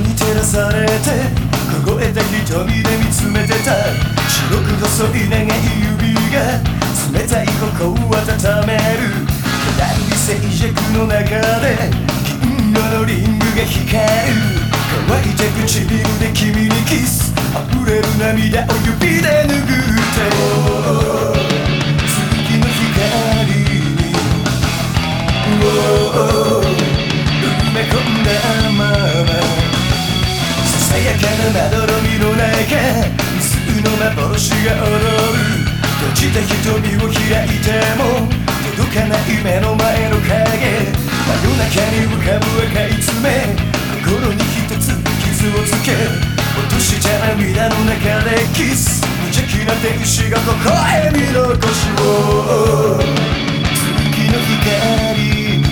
に照らされて凍えた瞳で見つめてた。白く細い長い指が冷たい心を温める。暗い静寂の中で金色のリングが光る。乾いた唇で君にキス。溢れる涙をやかなまどろみの中無数の幻が踊る。閉じた瞳を開いても届かない目の前の影。真夜中に浮かぶ赤い爪。心に一つ傷をつけ。落とした涙の中でキス。無邪気な天使がここへ見残しを。月の光に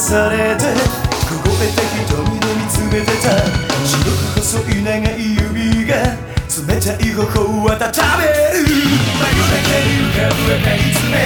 されて凍えた瞳で見つめてた白く細い長い指が冷たい頬を温める真夜中に浮かぶ赤い爪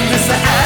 Mr.